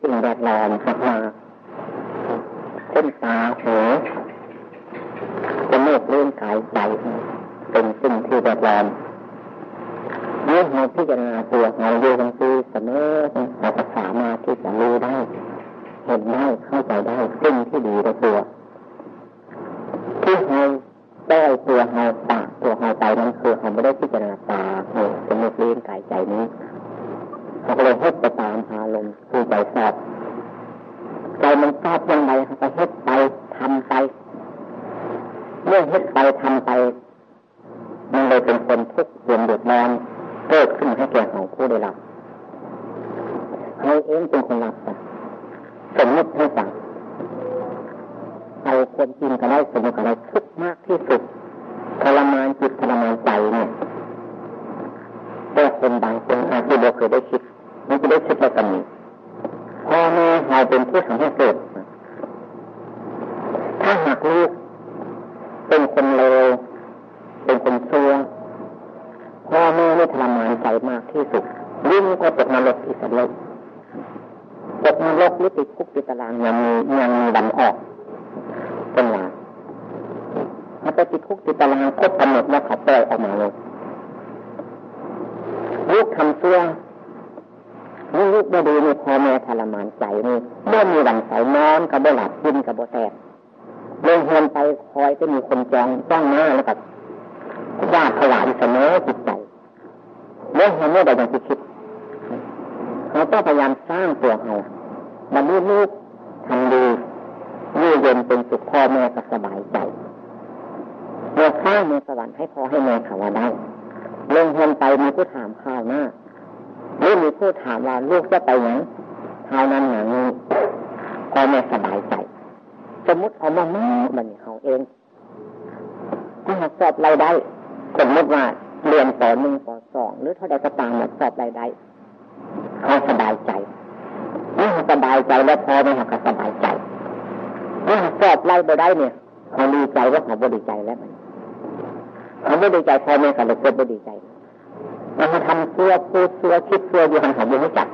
สิ่งแวดล้อมมาเป็นตาหูจมูกเล่อนกายใจเป็นสิ่งที่แวดล้อมเมื่อเราพิจารณาตัวเราอยู่กันตีเสมอเราจะสามารถที่จะรู้ได้ เห็นได้เข้าใจได้สิ่งที่ดีในตัวที่เราได้ตัวเราตาตัวเราใจนั้นคือเราไม่ได้พิจารณาตาหูจมูกเล่อนกายใจนี้ เราเลยเฮ็ดไปตามอารมคือใจสอบใจมันชอบยังไงก็เฮ็ดไปทำไปเมื่อเฮ็ดไปทำไป มันเลยเป็นคนทุกข์เดือดเดือดร้อนเกิดขึ้นให้แก่ของผู้ได้รับเขาเองเป็นคนรับสมมติให้ฟังเอาคนจริงก็ได้สมมติก็ได้ทุกข์มากที่สุดทรมานจิตทรมานใจเนี่ยแต่คนบางคนอาจจะไม่เคยได้คิดมันจะได้คิดแล้วกันนี้พ่อแม่เราเป็นผู้ทำให้เกิด ถ้าหากลูกเป็นคนเลวเป็นคนซัวพ่อแม่ไม่ทรมานใจมากที่สุดยิ่งก็ตกนรกอีกสักเลยตกนรกหรือติดคุกติดตารางยังมียังมีดันออ กเป็นหลาถ้าไปติดคุกติดตารางครบกำหนดแล้วเขาปล่อยออกมาเลยลูกทำซัวนี่ลูกไม่ดีนี่พ่อแม่ทรมานใจนี่เมื่อมีวันใสนอนกับบ่หลับกินกับบ่แสบเรื่องเฮินไปคอยจะมีคนจองจ้องหน้าแล้วกับว่าถวายเสมอจิตใจเรื่องเฮินไม่ได้อย่างที่คิดเขาต้องพยายามสร้างตัวเขาบรรลุลูกทำดี เย็นเป็นสุขพ่อแม่ก็สบายใจเมื่อสร้างเมือสวรรค์ให้พ่อให้แม่เขาว่าได้เรื่องเฮินไปมีผู้ถามข้าวหน้าหรือมีผู้ถามว่าลูกจะไปไหนเท่านั้นอย่างนี้พ่อแม่สบายใจ สมมติเอามามามันเขาเองถ้าหากสอบรายได้สมมติว่าเรียนปหนึ่งปสองหรือเท่าใดก็ตามสอบรายได้เขาสบายใจเมื่สบายใจแล้วพ่อไม่หักก็สบายใจ เมื่อสอบรายได้เนี่ยเขาดีใจว่าเขาบดีใจแล้วมันเขาไม่ดีใจพอแม่เขาเลยเกิดบดีใจมันมาทำเสื้อพูดเสื้อคิดเสื้ออยู่หันหันอยู่ให้จับ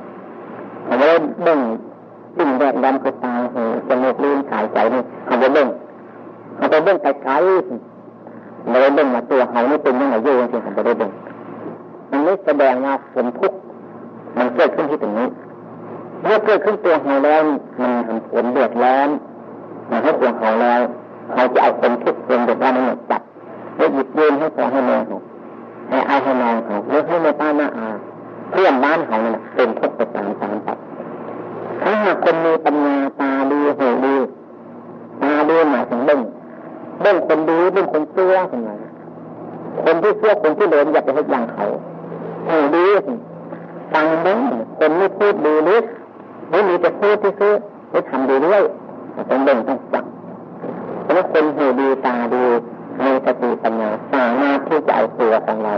เขาเลยเบ่งสิ่งแวดล้อมคือตาหูจมูกลิ้นกายใจนี่เขาไปเบ่งเขาไปเบ่งไกลๆไม่ได้เบ่งมาตัวเขานี่เป็นยังไงอยู่จริงๆเขาไม่ได้เบ่งมันไม่แสดงว่าผลทุกข์มันเกิดขึ้นที่ตรงนี้เมื่อเกิดขึ้นตัวเขาแล้วมันทำผลเดือดร้อน มาให้ตัวเขาแล้วเขาจะเอาคนทุกข์คนเดือดร้อนนั้นจับแล้วหยิบยืนให้พอให้แม่เขาให้อาให้นองเขาหรือให้แม่ป้าหน้าอาเพื่อนบ้านเขาเนี่ยเป็นทุกข์ไปตามตามไปถ้าหากคนมีปัญญาตาดีหูดีตาดีหมายถึงเบ้งเบ้งคนดีเบ้งคนเสื้อคนไหนคนที่เสื้อคนที่เลนอย่าไปให้ยังเขาหูดีฟังเบ้งคนไม่พูดดีหรือหรือมีแต่พูดที่ซื้อหรือทำดีด้วย ต้องเบ้งต้องฟังเพราะคนหูดีตาดีมีสติปัญญาสามารถที่จะเอาตัวของเรา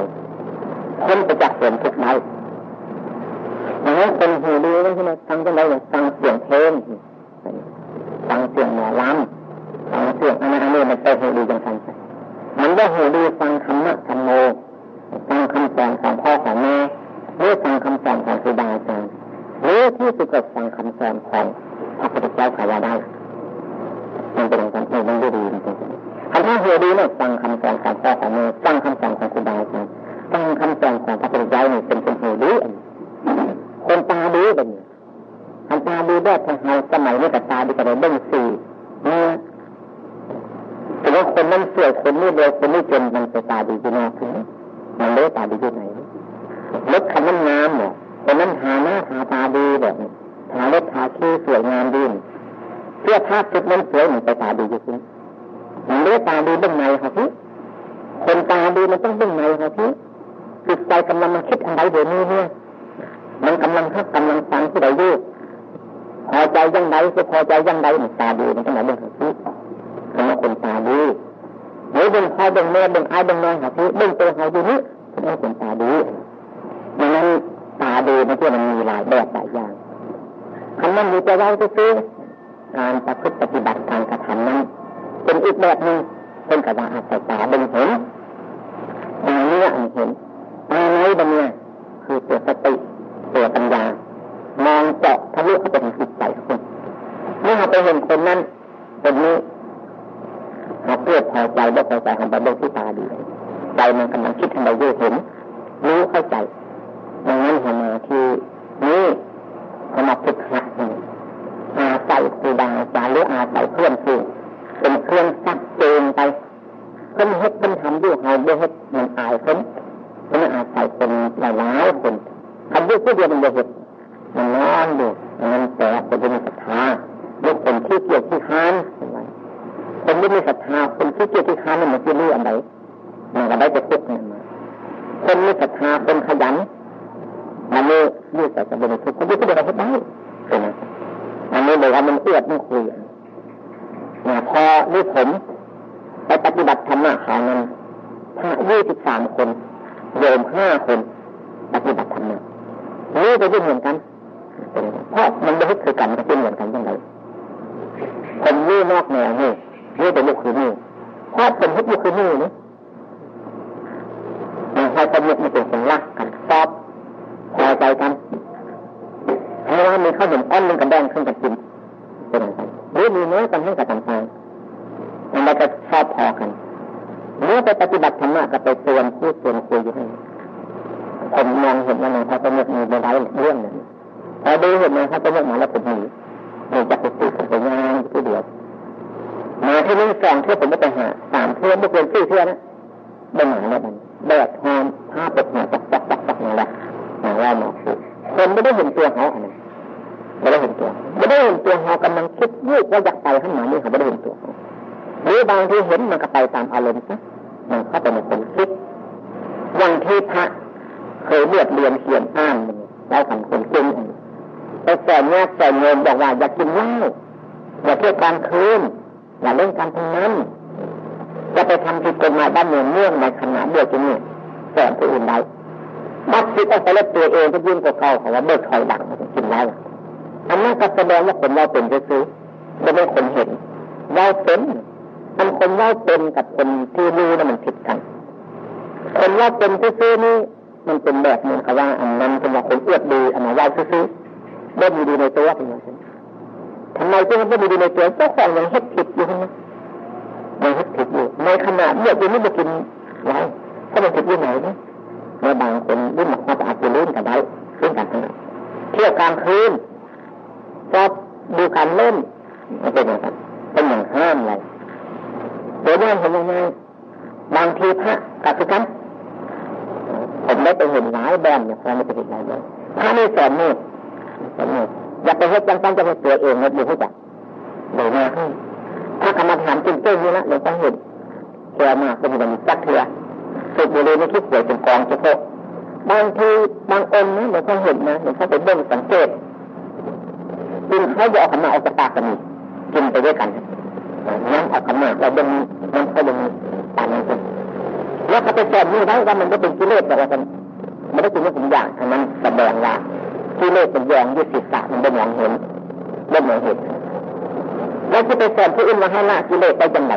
พ้นไปจากเห็นทุกข์ได้ดังนั้นคนหูดีนั่นใช่ไหมฟังจังไรเนี่ยฟังเสียงเพลงฟังเสียงหมอลำฟังเสียงอันนั้นอันนี้มันเป็นหูดีจังทันมันว่าหูดีฟังธรรมะธรรมโมฟังคำสอนของพ่อของแม่หรือฟังคำสอนของครูบาอาจารย์หรือที่สุดก็ฟังคำสอนของพระพุทธเจ้าขายาได้ มันเป็นอย่างนั้นมันดีดีจริงๆคำว่าหูดีเนี่ยฟังคำสอนของพ่อของแม่ฟังคำสอนของครูบาอาจารย์ฟังคำสอนของพระพุทธเจ้าเนี่ยเป็นคนหูดีคนตาดีแบบนี้คนตาดีแบบทางสมัยนี้กับตาดีกับเราเบ้งสี่นี่ยแต่ว่าคนนั้นสวยคนนี้เดียวคนนี้จนมันไปตาดีอยู่นอกถึงมันเลือตาดีอยู่ไหนเล็กคันนั้นงามเนี่ยคนนั้นหาหน้าทาตาดีแบบทาเล็บทาขี้สวยงามดีเสื้อผ้าชุดนั้นสวยหมือนไปตาดีอยู่จริงมันเลือตาดีเบื้องในครับพี่คนตาดีมันต้องเบื้องในครับพี่จิตใจกำลังมาคิดอะไรเดี๋ยวนี้เนี่ยมันกำลังทักกำลังฟังที่ใดอยู่พอใจยังไงก็พอใจยังไงมันตาดีมันต้องไหนเบื้องหัวพี่คำว่าคนตาดีหรือเบื้องพ่อเบื้องแม่เบื้องอ้ายเบื้องน้องหัวพี่เบื้องตัวเขาอยู่นี่ต้องคนตาดีดังนั้นตาดีมันที่มันมีหลายแบบหลายอย่างคำนั้นมีแต่เราจะซื้อ การประพฤติปฏิบัติการกระทำนั้นเป็นอีกแบบหนึ่งเป็นกระดาษใส่ตาเบื้องเห็นตาเนื้อเห็นตาไหนบ้างเนี่ยคือตัวสติตัวปัญญามองเจาะทะลุเข้าไปถึงจิตไปเห็นคนนั้นคนนี้หากเกิดพอใจบ่พอใจของบัตรที่ตาดีใจมันกำลังคิดทำไมรู้เห็นรู้เข้าใจดังนั้นมาที่นี้มาฝึกหัด รย์หรืออาศัยเพื่อนฝูงเป็นเครื่องซักเจงไปเพิ่นเฮ็ดเพิ่นทำด้วยเฮาด้วยเฮ็ดมันอายเพิ่นเพิ่นอาศัยคนหลายหลายคนทำด้วยผู้เดียวมันบ่เฮ็ดมันนอนอยู่มันแต่คนที่มีศรัทธาด้วยคนที่เกียจที่ค้านคนที่มีศรัทธาคนที่เกียจที่ค้านมันจะรู้อะไรมันก็ได้จะพุกเนี่ยมาคนมีศรัทธาคนขยันมันนี่ยืดแต่จะเป็นทุกคนที่เดียวเฮ็ดได้ใช่ไหมอันนี้เลยว่ามันเอื้อมันคุย เนี่ยพอผม ไปปฏิบัติธรรมะขางนั้นพระยี่สิบสามคนโยมห้าคนปฏิบัติธรรมะนี่จะยิ่งเหมือนกันเพราะมันไม่คือกันมันเป็นเหมือนกันยังไงคนนี่นอกแนวนี่นี่เป็นลูกคือนี่เพราะเป็นลูกคือนี่นี่มันให้คนนี่มันเป็นคนรักกันชอบพอใจกันเพราะว่ามีข้าวเหนียวก้อนหนึ่งกับแดงขึ้นกับกินเป็นอะไรหรือมีเนื้อกันให้กับต่างๆมันจะชอบพอกันเมื่อไปปฏิบัติธรรมะก็ไปเตือนพูดเตือนคุยอยู่ให้ผมมองเห็นว่าในพระสมุทรมีไม่ได้เรื่องนั้นพอ ดูเห็นในพระสมุทรมา งว่าคนเราเป็นซื้อไม่ได้คนเห็นเราเป็นมันคนว่าเป็นกับคนที่รู้นั่นมันผิดกันคนว่าเป็นซื่อนี่มันเป็นแบบนึงค่ะว่าอันนั้นเป็นว่าคนเอื้อดีอันนั้นว่าซื่อไม่มีดีในตัวเป็นอย่างนั้นทำไมจึงไม่มีดีในตัวเจ้าของยังเฮ็ดผิดอยู่นะยังเฮ็ดผิดอยู่ในขณะเมื่อคุณไม่มากินไรถ้ามันผิดอยู่ไหนเนี่ยเมื่อบางคนรุ่นหมักมาอาจจะเล่นกันได้เล่นกันทั้งนั้นเที่ยวกลางคืน ชอบดูการเล่นเป็นอย่างนั้นเป็นอย่างห้ามเลยเดี๋ยวนี้เห็นยังไงบางทีพระกับทุกันผมได้ไปเห็นหลายแบบเนี่ยพระไม่ไปเห็นหลายแบบพระไม่สอนมือสอนมืออย่าไปเห็นจังจังจะเป็นตัวเองนะดูให้จักเดี๋ยวมาให้ถ้ากรรมฐานจริงๆนี่นะเดี๋ยวต้องเห็นเชื่อมากเป็นแบบสักเถื่อสุดบุรีไม่คิดสวยเป็นกองเฉพาะบางทีบางองค์นะเดี๋ยวเขาเห็นนะเดี๋ยวเขาไปเบิ่งสังเกต กินเขาจะเอาขมาเอาจากปากกันนี่กินไปด้วยกันนั่งออกขมาเราดินมันก็ยังตามนั้นเองแล้วเขาไปแสบนี่ได้ว่ามันก็เป็นกิเลสแต่ว่ามันไม่ได้กินไม่ถึงอย่างทั้งนั้นแสดงว่ากิเลสเป็นแยงยึดศีรษะมันได้มองเห็นได้มองเห็นแล้วจะไปแสบผู้อื่นมาให้ละกิเลสไปจังไหน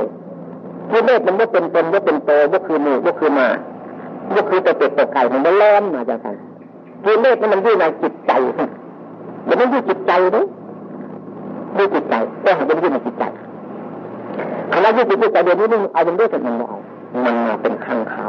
กิเลสมันไม่เป็นตนไม่เป็นโตไม่คือมือไม่คือมาไม่คือตัวเป็ดตัวไก่มันไม่ล้อมมาจากกันกิเลสมันอยู่ในจิตใจมันไม่อยู่จิตใจเลย ดูจิตใจแต่หาไม่ได้อยู่ในจิตใจคณะที่จิตใจเดี๋ยวนี้มึงเอาเป็นเรื่องมันไม่เอามันมาเป็นข้างขา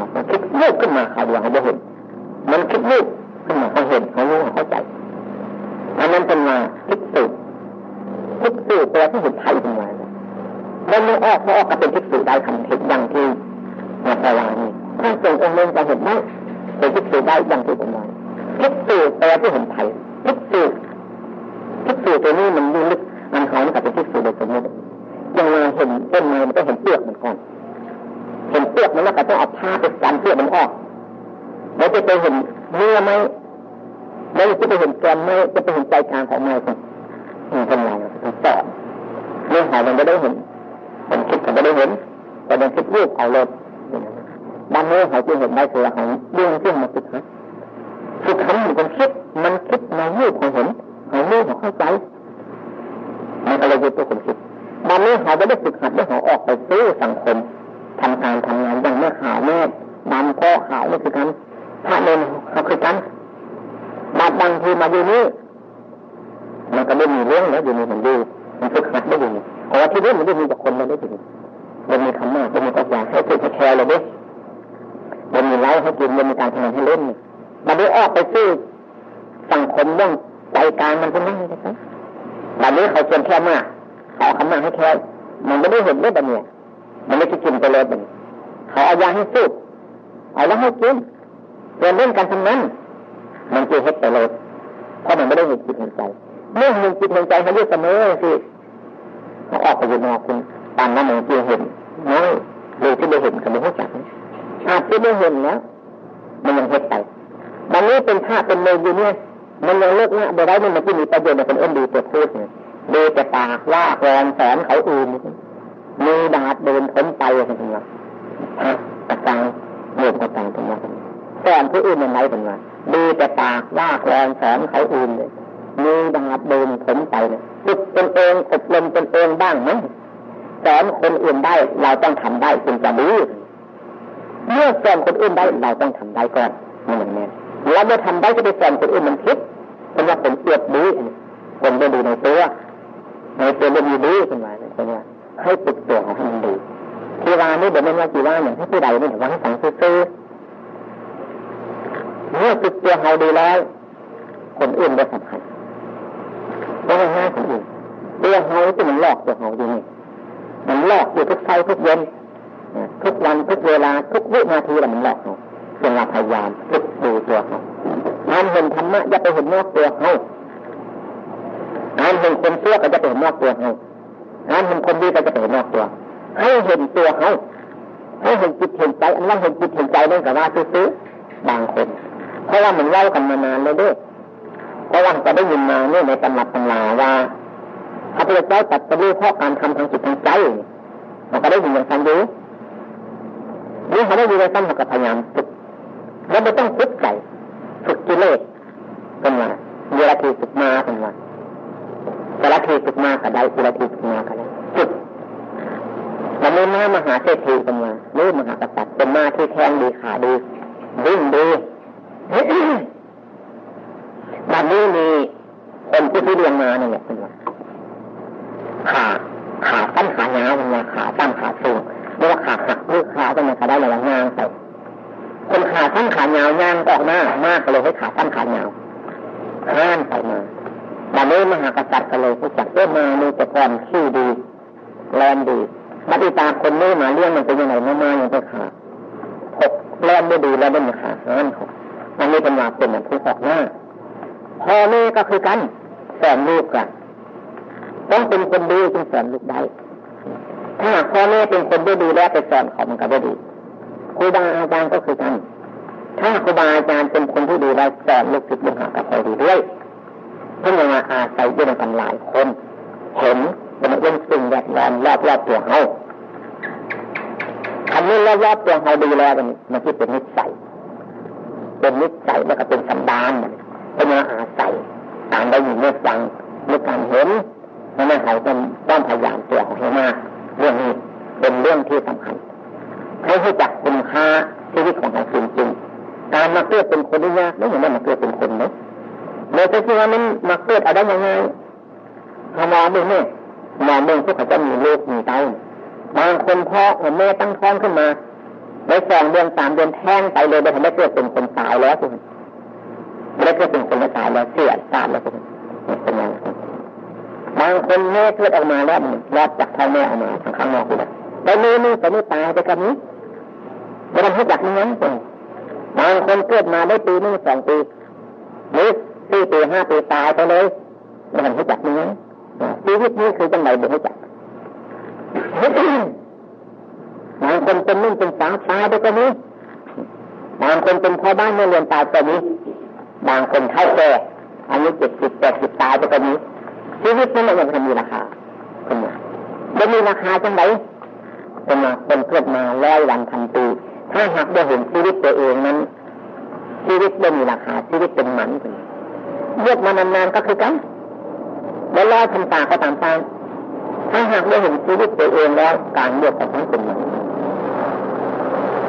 มันคิด มันคิดในรูปของเห็นในรูปของเข้าใจมันอะไรยยึดตัวคนคิดบันนี้เขาไม่ได้ฝึกหัดไม่เขาออกไปสู้สังคม แค่มากเขาคำมาให้แค่มันไม่ได้เห็นได้แบบนี้มันไม่คิดกินไปเลยแบบเขาเอายาให้สูบเอาแล้วให้กินเรียนเล่นการทำนั้น มันจะเฮ็ดไปเลยเพราะมันไม่ได้เห็นจิตเห็นใจเมื่อเห็นจิตเห็นใจเขาเรียกเสมอสิเขาออกไปอยู่นอกคุณตามนั้นมันจะเห็นน้อยหรือที่ได้เห็นกับไม่รู้จักอาจจะได้เห็นแล้วมันยังเฮ็ดไปบางนี้เป็นพระเป็นเลยอยู่เนี่ยมันยังเลิกละไปได้มันมันที่มีประโยชน์ในคนเอ็นดีตัวพูดเนี่ย ดูแต่ปากว่าแรงแสนเขาอื่นมีดาดเดินพ้นไปอะไรทั้งนั้นพระตะกางเรื่องต่างๆทั้งนั้นสอนผู้อื่นมันไรเป็นว่าดูแต่ปากว่าแรงแสนเขาอื่นเลยมีดาดเดินพ้นไปเนี่ยฝึกตนเองอบรมตนเองบ้างไหมสอนคนอื่นได้เราต้องทำได้จึงจะรู้เมื่อสอนคนอื่นได้เราต้องทำได้ก่อนนี่มันแน่เราไม่ทำได้จะไปสอนคนอื่นมันคิดเป็นว่าผมเกียดดีคนไม่ดูในตัว ในตัวไม่มีดีเป็นว่าเป็นว่าให้ฝึกตัวของให้มันดีที่ว่านี่เดี๋ยวมันว่ากี่ว่าอย่างที่ผู้ใดนี่ว่าให้สังซื้อเมื่อฝึกตัวเราดีแล้ว คนอื่นไม่สำคัญไม่ใช่ห้คนอื่นตัวเราที่มันหลอกตัวเราอยู่นี่มันหลอกอยู่ทุกไซทุกเย็นทุกวันทุกเวลาทุกวินาทีแหละมันหลอกเราจนเราพยายามฝึกดูตัวเขางานเห็นธรรมะอย่าไปเห็นนอกตัวเขา งานเห็นคนเชื่อก็จะไปเห็นนอกตัวเขางานเห็นคนดีก็จะไปเห็นนอกตัว ให้เห็นตัวเขาให้เห็นจิตเห็นใจอันนั้นเห็นจิตเห็นใจนั่นกับว่าซื้อบางคน เพราะว่ามันเล่ากันมานานแล้วด้วยเพราะว่าจะได้ยินมาเนี่ยในตำรับตำราว่าพระพุทธเจ้าตัดสรู้เพราะการทำทางจิตทางใจเราก็ได้ยินอย่างนั้นอยู่นี่เขาได้ยินอย่างนั้นเขาก็พยายามฝึกแล้วไม่ต้องฝึกใจฝึกกิเลสเป็นว่าเวลาที่ฝึกมาเป็นว่าเวลาทีฝึกมาก็ ได้เวลาทีฝึกมาก็ได้ฝึกวันนี้มามหาเศรษฐีเป็นว่าหรือมหากษัตริย์เป็นมาที่แข็งดีขาดีวิ่งดีวันนี้มีคนที่ที่เรียงมาเนี่ยเป็นว่าขาขาตั้นขายาวเป็นว่าขาตั้นขาสูงเรียกว่าขาหักหรือขาเป็นว่าขาได้ระงงานใส่คนขาสั้นขายาวย่างออกหน้ามากเลยให้ ผู้ออกหน้าพ่อแม่ก็คือกันแสนลูกกัน ต้องเป็นคนดีจึงสอนลูกได้ ถ้าพ่อแม่เป็นคนดีแล้วไปสอนเขามันก็ไม่ดีครูบาอาจารย์ก็คือกัน ถ้าครูบาอาจารย์เป็นคนที่ดีแล้วสอนลูกศิษย์ลูกหากับเขาดีด้วยเพื่อมาอาศัยอยู่ในกันหลายคน เห็นเป็นเรื่องสิ่งแวดล้อมรอบรอบตัวเขาอันนี้รอบรอบตัวเขาดีแล้วมันที่เป็นนิสัย เป็นนิสัยแล้วก็เป็นสันดานเป็นมาอาศัยตามได้ยินเมื่อฟังเมื่อการเห็นนั่นเขาต้องต้องพยายามตัวของให้มากเรื่องนี้เป็นเรื่องที่สำคัญให้รู้จักคุณค่าชีวิตของเราจริงๆการมาเกิดเป็นคนได้ยากไม่เห็นว่ามาเกิดเป็นคนไหมเมื่อจะคิดว่ามันมาเกิดอะไรยังไงพอมองดูเนี่ยมองดูพวกเขาจะมีลูกมีเต้าบางคนพ่อแม่ตั้งท้องขึ้นมา ในสองเดือนสามเดือนแท้งไปเลยไม่ทันได้เกิดเป็นคนตายแล้วคุณไม่ได้เกิดเป็นคนตายแล้วเสียตายแล้วคุณเป็นยังไงบางคนแม่เกิดออกมาแล้วรอดจากท้องแม่ออกมาทางข้างนอกคุณไปมือนึงแต่ไม่ตายไปกับนี้ไม่ต้องให้จักนั้นคนบางคนเกิดมาได้ปีนึงสองปีหรือสี่ปีห้าปีตายไปเลยไม่ต้องให้จักนี้ชีวิตนี้คือจังไรไม่ให้จัก บางคนเป็นนุ่งเป็นสาวตายไปกับนี้บางคนเป็นพ่อบ้านเมื่เรียนตายไปนี้บางคนเข้าแก่อายุเจ็ดสิบแปดสิบตายไปกับนี้ชีวิตนั้นมันจะมีราคาคนนี้ไม่มีราคาจังไรเป็นมาเป็นเกิดมาร้อยวันพันปีถ้าหากได้เห็นชีวิตตัวเองนั้น ชีวิตไม่มีราคาชีวิตเป็นหมันเลือกมานานๆก็คือกันแล้วรอทำตาก็ตามตามถ้าหากได้เห็นชีวิตตัวเองแล้วการเลือกของทั้งเป็นหมัน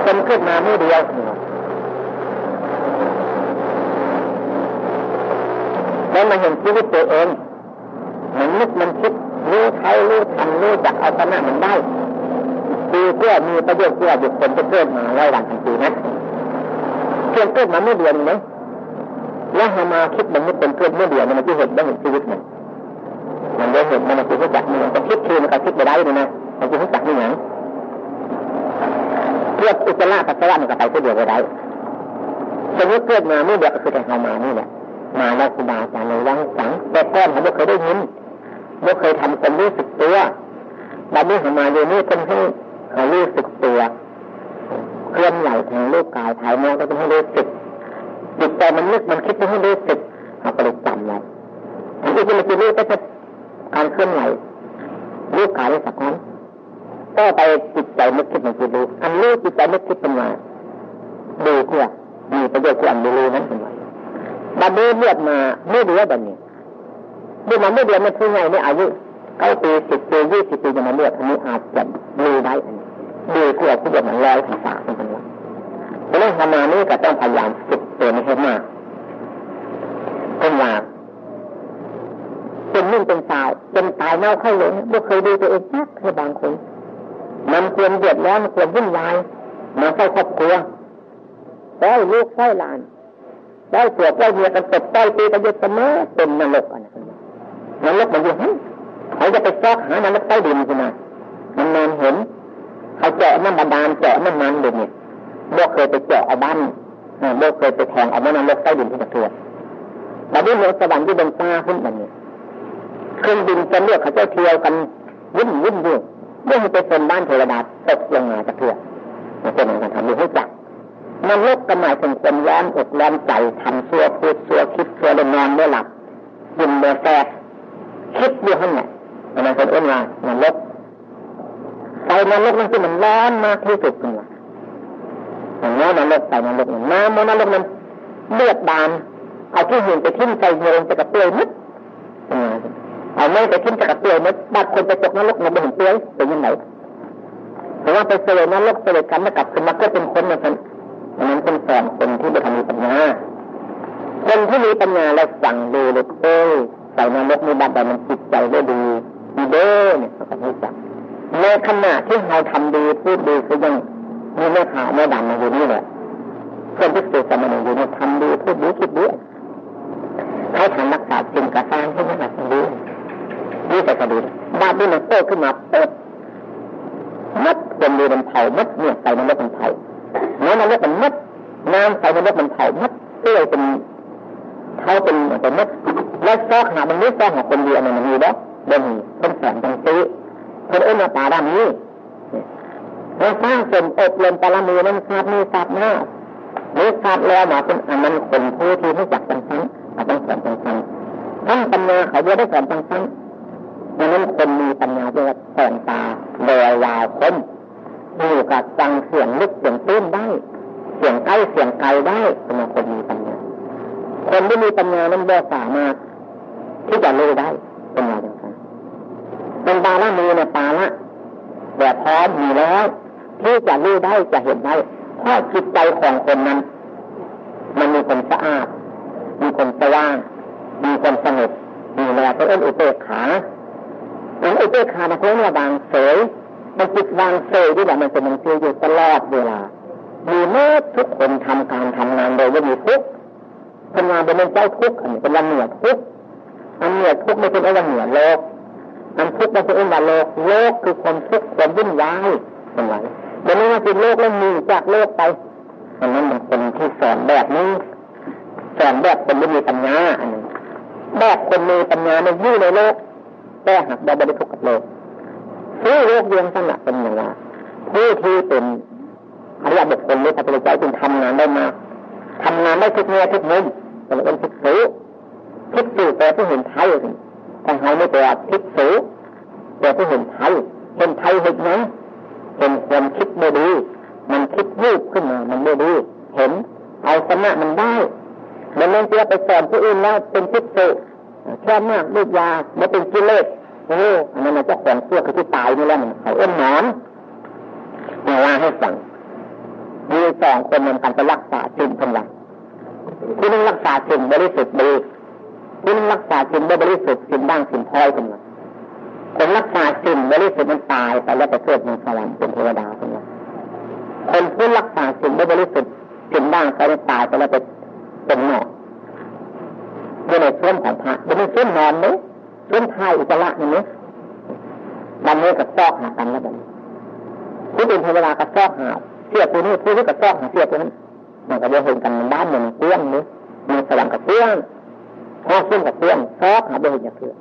คนขึ้นมาไม่เดียวแล้วมาเห็นชีวิตตัวเองมันนึกมันคิดรู้เท่ารู้ทันรู้จักเอาชนะมันได้ดีเพื่อมีประโยชน์เพื่อบุคคลจะเกิดมาร้อยวันทันทีนะเพียงเกิดมาเมื่อเดือนเลยแล้วหามาคิดมันไม่เป็นเกิดเมื่อเดือนมันจะเห็นได้เห็นชีวิตมันมันได้เห็นมันจะรู้จักมันจะคิดคืนมันก็คิดไปได้เลยนะมันจะรู้จักนี่อย่าง เพื่ออุจจาระปัสสาวะมันก็ไปเพื่อเดียวไปได้สมมติเกิดมาเมื่อเดือนคือแต่เฮามานี่แหละมาแล้วครูบาอาจารย์เลยว่าสังแต่ก้อนเขาไม่เคยได้ยินไม่เคยทำความรู้สึกตัวบัดนี้เขามาอยู่นี่เป็นให้เขารู้สึกตัวเคลื่อนไหวทางรูปกายถ่ายมองก็ต้องให้รู้สึกจิตใจมันนึกมันคิดไม่ให้รู้สึกเขาก็เลยจำไว้อันนี้ที่เราจะรู้ก็จะการเคลื่อนไหวรูปกายได้สักครั้ง ก็ไปจิตใจนึกคิดมันจะรู้อันรู้จิตใจนึกคิดเป็นว่าดูเพื่อมีประโยชน์กว่อันรู้นั้นเป็นว่าบัดนี้เลือดมาไม่เดือดแบบนี้เดือดมาไม่เดือดมันคือไงในอายุเก้าปีสิบปียี่สิบปีจะมาเลือดอันนี้อาจจะรู้ได้อันนี้ดีกว่าที่เดือดมันลอยถึงสาเป็นว่าเราะนั้นทำมานี้ก็ต้องพยายามฝึกตัวให้มากเป็นว่าเป็นนุ่งเป็นสาวเป็นตายเน่าเข้าเลยไม่เคยดูตัวเองนักคือบางคน มันควรเดือดร้อนมันควรวุ่นวายมาใส่ครอบครัวได้ลูกได้หลานได้ตัวได้เมียกันตบได้ตีกันยึดเสมอเป็นนรกอันนั้นนรกมันอยู่ให้เขาจะไปซอกหานรกใต้ดินใช่ไหมมันนอนเห็นเขาเจาะน้ำบาดาลเจาะน้ำมันเด็กเนี่ยโลกเคยไปเจาะเอาบ้านโลกเคยไปแทงเอาแม่นรกใต้ดินที่ตะเกียบแต่ที่เมืองสวรรค์ที่บนฟ้าขึ้นแบบนี้เครื่องบินจะเลือกเขาเจ้าเที่ยวกันวุ่นวุ่นอยู่ เมื่อมันไปเป็นบ้านเทวดาตกลงมาจะเถื่อมันเป็นการทำให้จักมันลกก็หมายถึงคนร้อนอกร้อนใจทำซัวพูดซัวคิดซัวเดินนอนไม่หลับยินเบอแสบคิดอยู่ข้างในมันเป็นอ้นมามันลกไฟมันลกนั่นคือมันร้อนมากที่สุดเลยอย่างนี้มันลกไปมันลกน้ำมันลกมันเลือดบานเอาที่หินไปทิ้งใจโยนไปกับเปลือยมัด เอาไม่ไปทิ้งกับเปลือยมัดบางคนไปตกนรกมันไม่เห็นเปลือยเป็นยังไงเพราะว่าไปเสวยนรกเสวยกันแล้วกลับขึ้นมาก็เป็นคนเหมือนกันอันนั้นเป็นสอนคนที่ไม่ทำมีปัญญาคนที่มีปัญญาแล้วสั่งดูเลยเอ้ยใส่นรกมีบัตรแต่มันจิตใจได้ดีดีเด้อเนี่ยเขาก็ไม่จับในขณะที่เราทำดีพูดดีคือยังมีเมื่อขาวเมื่อดำมาอยู่นี่แหละคนที่สุดสมณอยู่ในทำดีพูดดีคิดดีเขาทำรักษาสิ่งกระซ้างที่มันรักดี นี่แต่ก็ดีบาปนี่มันโตขึ้นมาปุ๊บมัดคนดีมันเผามัดเนี่ยใส่นรกมันเผาน้ำมันลดมันมัดน้ำไฟมันลดมันเผามัดเตื้ยเป็นเขาเป็นเป็นมัดแล้วซอกหามันไม่ซอกของคนเดียวมันมีบ่บ่มีเป็นแสงตังซีคนเอ็นมาตาดำนี้เราสร้างเป็นอบรมปรมีนั้นทราบมีทราบหน้าหรือทราบแล้วมาเป็นอันนั้นคนผู้ที่รู้จักจังสังต้องสอนจังสังทั้งปัญญาเขาเยอะได้สอนจังสัง ดังนั้นคนมีปัญญาเยอะแสงตาโดยยาวคมอยู่กับฟังเสียงลึกเสียงตื้นได้ เสียงใกล้เสียงไกลได้เป็นคนมีปัญญา คนที่มีปัญญานั้นบ่สามารถที่จะรู้ได้เป็นอะไรต่างๆเป็นตาละมือเนี่ยตาละแต่พร้อมมีแล้วที่จะรู้ได้จะเห็นได้เพราะจิตใจของคนนั้น มันมีคนสะอาด มีคนสว่าง มีคนสงบมีแล้วก็เอ็นอุเบกขา อันอุเบกขานะเพื่อนว่าบางเสยมันจิตวางเซยที่แบบมันเป็นมันเชื่อยู่ตลอดเวลามีเมื่อทุกคนทำการทำงานโดยไม่มีทุกทำงานเป็นเจ้าทุกข์อันนี้เป็นละเหนือทุกข์อันเหนือทุกข์ไม่เป็นอะไรเหนือโลกอันทุกข์ไม่เป็นอะไรโลกโลกคือความทุกข์ความวุ่นวายเป็นไรเดี๋ยวนี้มันเป็นโลกแล้วมีจากโลกไปอันนั้นมันเป็นที่สอนแบบนี้สอนแบบคนไม่มีปัญญาอันนี้แบบคนมีปัญญาในยู่ในโลก แต่หักเราไม่ได้ทุกข์กับโลกผู้โลกเรียงสนับเป็นอย่างไรผู้ที่เป็นอริยบุคคลหรือพระพุทธเจ้าจึงทำงานได้มาทำงานได้ทุกเนื้อทุกมุมเป็นเป็นทิศสูทิศสูแต่ผู้เห็นไทยถ้าเขาไม่แปลทิศสูแต่ผู้เห็นไทยเห็นไทยเห็นนั้นเห็นความคิดไม่ดีมันคิดวูบขึ้นมา มันไม่ดีเห็น เอาชนะมันได้ มันเล่นเตี้ยไปสอนผู้อื่นแล้วเป็นทิศสู แค่มากลูกยาไม่เป็นกิเลสโอ้อันนั้นมันจะของเสื้อคือที่ตายนี่แหละมันเขาเอื้นหนอนมาว่าให้ฟังมีสองคนมันกันไปรักษาสิ่งคนละที่นึงรักษาสิ่งบริสุทธิ์ดีที่นึงรักษาสิ่งบริสุทธิ์สิ่งบ้างสิ่งพลอยคนละคนรักษาสิ่งบริสุทธิ์มันตายไปแล้วไปเกิดในสวรรค์เป็นเทวดาคนนี้คนผู้รักษาสิ่งบริสุทธิ์สิ่งบ้างไปแล้วตายไปแล้วไปเป็นหนอก อยู่ในส่วนของพระจะมีส่วนนอนไหมส่วนทายอุจจาระนี่ไหมบันนี้กับซอกหากันแล้วบันผู้เป็นเทวดากับซอกหาเสียตัวนี้ผู้นี้กับซอกหาเสียตัวนั้นมันก็จะเห็นกันบ้านมันเตี้ยงนี้มีสว่างกับเตี้ยงห้องซึ่งกับเตี้ยงซอกหาเบห็นอย่างเถื่อ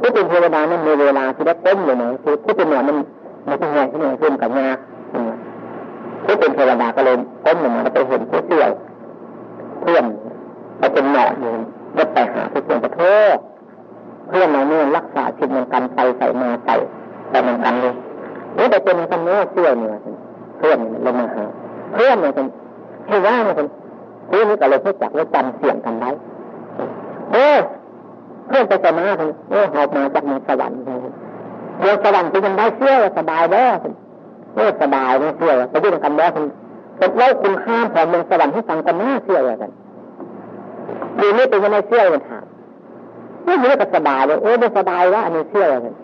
ผู้เป็นเทวดานั้นมีเวลาที่ได้ต็มเลยนะคือผู้เป็นหนอนมันมันเป็นไงที่ไหนขึ้นกับงาผู้เป็นเทวดาก็เลยก้มลงมาแล้วไปเห็นผู้เสี่ยวเพื่อนไปเป็นหนอนอยู่ ก็ไปหาผู้เสี่ยวกระโทษเพื่อนเราเนี่ยรักษาชิดมันกันไปใส่มาใส่ไปมันกันเลยนี่แต่เป็นคนนี้เสี่ยวเนี่ยเพื่อนลงมาหาเพื่อนเนี่ยเป็นให้ว่าเนี่ยเป็นเพื่อนนี่ก็เลยพูดจักว่าจำเสียงกันไว้เออเพื่อนไปสมาธิเออหอบมาจากเมืองสวรรค์เลยเมืองสวรรค์เป็นยังได้เชื่อสบายแล้วเออสบายไม่เชื่อไปยุ่งกันแล้วคุณเป็นเล่าคุณค่ามของเมืองสวรรค์ให้ฟังกันหน่าเชื่อกัน ดีนี่เป็นยังไงเชื่อกันถามไม่รู้ก็สบายเลยเออไม่สบายว่าอันนี้เชื่อกัน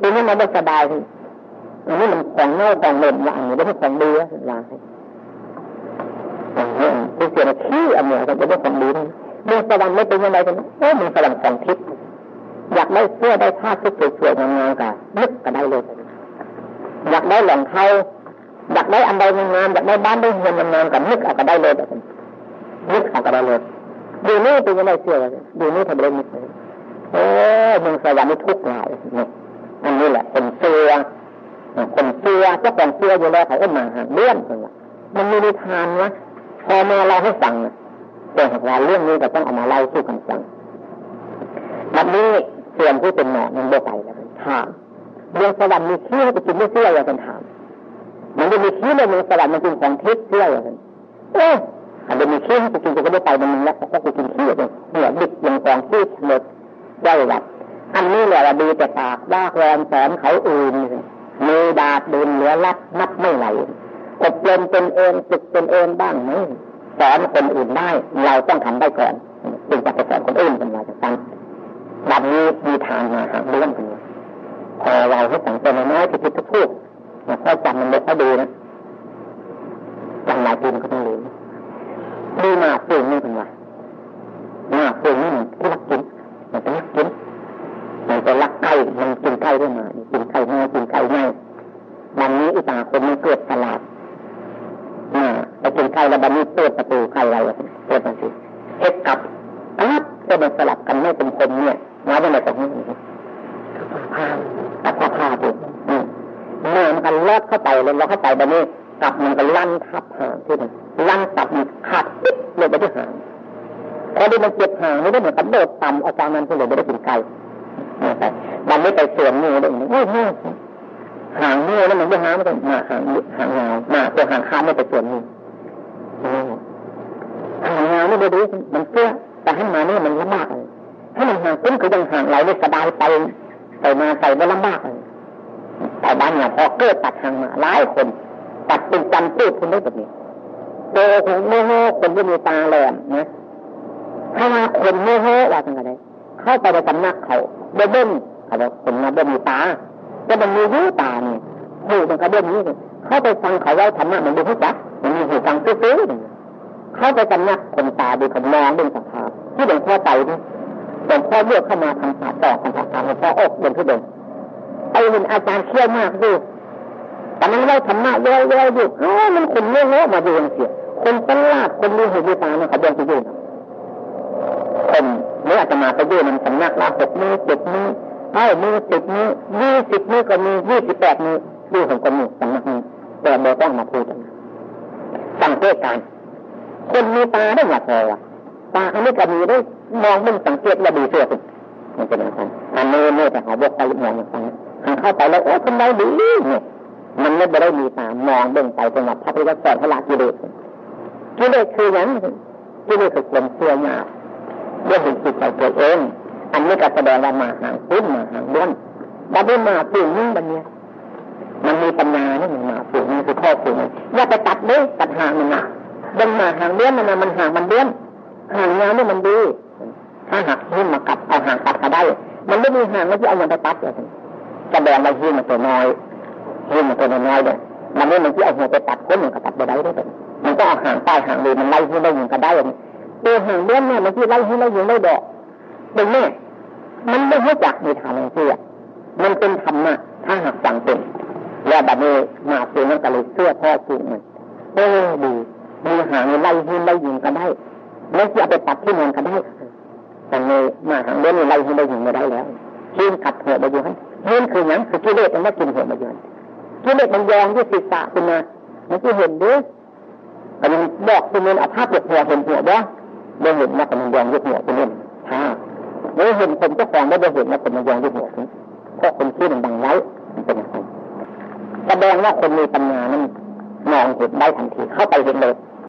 เป็นยังไงไม่สบายอันนี้มันของเน่าของเหม็นว่าอันนี้ไม่ใช่ของดีนะลาให้ผู้เสียที่อันนี้ก็จะได้ของดีนะเมืองสวรรค์ไม่เป็นยังไงกันโอ้เมืองสวรรค์ของทิพย์อยากได้เสื้อได้ผ้าที่สวยๆงามๆกันนึกก็ได้เลย อยากได้หลังเท้าอยากได้อันใดงามๆอยากได้บ้านได้เงินงามๆกันนึกเอาก็ได้เลยแบบนึกเอาก็ได้เลย ดูนี่เป็นยังไงเสื้อดูนี่ทำได้นึกเลยโอ้เมืองสวรรค์นี่ทุกข์หลายเนี่ยอันนี้แหละเป็นเสื้อคนเสื้อเจ้าของเสื้ออยู่แล้วเขาก็มาหาเลื่อนคนละมันมีนิทานวะพอแม่เราให้ฟังนะแต่หากว่าเรื่องนี้ก็ต้องเอามาเล่าสู่กันฟังวันนี้ส่วนผู้เป็นหมอมันบ่ไปแล้วถามเรื่องสวรรค์มีขี้ให้ไปกินไม่เชื่ออย่างกันถามมันจะมีขี้ในเมืองสวรรค์มันเป็นของทิพย์เชื่ออย่างกันเอ๊ะ อันจะมีขี้ให้ไปกินจะก็ได้ไปมันมึงแล้วก็ไปกินขี้เลยเหนือดิบยังกองขี้หมดได้วัดอันนี้แหละดีแต่ปากว่ากรอนสอนเขาอื่นมือดาดดินเหลือลัดนับไม่ไหลอบรมเป็นเองฝึกเป็นเองบ้างไหมสอนคนอื่นได้ เราต้องทำได้ก่อนจึงจะไปสอนคนอื่นเป็นว่าจะตั้งวันนี้มีทางมาหาเรื่องกันพอเราให้สังเกตน้อยที่พิดทุกพูดข้อจำมันไม่ค่อยดีนะจำหลายปีมันก็ต้องรู้ มีมาปืนนี่เป็นว่ามาปืนนี่มันที่รักกินมันเป็นรักกินมันเป็นรักไก่มันกินไก่ด้วยมากินไก่ง่ายกินไก่ง่ายวันนี้อุตาคนมันเกิดตลาดมาไปกินไก่แล้วบันนี้เปิดประตูไก่เราเปิดมาสิเฮ็ดกับอัดก็มันสลับกันไม่เป็นคนเนี่ยมาได้ไหมตรงนี้ผ้าตัดผ้าผ้าปุ๊บเมื่อมันกันลอดเข้าไปเลยเราเข้าไปแบบนี้กลับมันก็ลั่นทับหางที่มันลั่นตับมันขาดปิ๊บเลยไปที่หาง พอดีมันเจ็บห่างไม่ได้เหมือนกับโดดต่ำอาจารย์นั้นก็เลยไม่ได้กินไก่วันนี้ไปสวนงูได้โอ้โหหางงูแล้วมันไม่หางมันมาห่างหางงามาตัวห่างข้ามไม่ไปสวนงูห่างงาไม่ได้ดีมันเพื่อแต่ให้มาเนี่ยมันลำบากเลยถ้ามันห่างขึ้นคือยังห่างไหลไม่สบายไปไปมาใส่ไม่ลำบากเลยแต่บ้านเนี่ยพอเกิดตัดห่างมาหลายคน ตัดเป็นจันตืดคุณได้แบบนี้โตของโมโหคนที่มีตาแหลมนะ ถ้ามาคนโมโหว่าทำไงเข้าไปในสำนักเขาเบิ้มเขาบอกคนมาเบิ้มตาแต่มันมียูตาเนี่ยหูมันก็เบิ้มนี้เข้าไปฟังเขาไว้ธรรมะมันดูให้จักมันมีหูฟังซื้อเข้าไปสำนักคนตาดูคนมองดูสภาพที่หลวงพ่อไต่นี่หลวงพ่อเลือกเข้ามาทำศาสตร์ต่อทำศาสตร์หลวงพ่ออกเดินขึ้นเดินไอ้เห็นอาจารย์เชี่ยวมากดูแต่มันได้ธรรมะเยอะๆอยู่เอ้มันคนโง่ๆมาดูเสียคนตลาดคนมีหูมีตาเนี่ยเขาเดินไปดู คนเมื่อจะมาไปดูมันสำนักละหกมือเจ็ดมือเอ้ามือสิบมือยี่สิบมือก็มียี่สิบแปดมือดูของคนนี้สำนักนี้แต่เบอต้องมาพูดกันสังเกตการคนมีตาได้หลักพอะตาอันนี้ก็มีได้มองมันสังเกตระดีเสื้อสุดมันเป็นอย่างนั้นอันนี้เนี่ยแต่หาบกไปมองอย่างนั้นเข้าไปแล้วโอ้ทำไมดีเนี่ยมันไม่ได้มีตามองเบ่งไปจังหวัดพระพุทธเจ้าพระลากิเลสกิเลสคืออย่างกิเลสคือความเสื่อมหยาบ เรื่องจิตใจตัวเอง อันนี้ก็แสดงว่ามาห่างพุ้นมาห่างเรื่องบัดนี้มาปุ่งนี่บันเนี้ยมันมีปัญญานี่มันมาปุ่งนี่คือข้อปุ่งอย่าไปตัดเลยตัดห่างมันนะดังมาห่างเลี้ยนมันมันห่างมันเลี้ยนห่างงานนี่มันดี ถ้าหักนี่มมากัดเอาห่างตัดก็ได้ มันไม่มีห่างแล้วที่เอาอย่างไปตัดเลยแสดงว่าหินมันตัวน้อยหินมันตัวน้อยเนี่ยมันนี่มันที่เอาหัวไปตัดก้นมันก็ตัดไปได้ด้วยมันก็เอาหางใต้หางเลยมันไล่หินได้ยิงก็ได้ ตัวหางเลี้ยนเนี่ยมันที่ไล่หินได้ยิงได้ดอกเป็นแม่มันไม่รู้จักในทางเชื่อมันเป็นธรรมะถ้าหากฟังเป็นแล้วแบบนี้มาเสียงก็เลยเสื้อพ่อจริงมันเออดีมีหางไล่หินไล่ยิงก็ได้แล้วจะไปตัดที่นอนก็ได้แต่ในมาหางเลี้ยนไล่หินได้ยิงไม่ได้แล้วหินกัดหัวไปอยู่ให้หินคือย่างคือกิเลสมันไม่กินหัวมาอยู่กิเลสมันยองที่ศีรษะขึ้นมามันจะเห็นด้วยแต่มันบอกเป็นเงินอาภาพเปหัวเห็นหัวบ่ไม่ เห็นนะแต่มันยองที่หัวเป็นเงินท่าไม่เห็นคนเจ้าของไม่ได้เห็นนะแต่มันยองที่หัวเพราะคนที่มันดังไว้เป็นอย่างไรแสดงว่าคนมีปัญญานั้นมองเห็นได้ทันทีเข้าไปเห็นเลย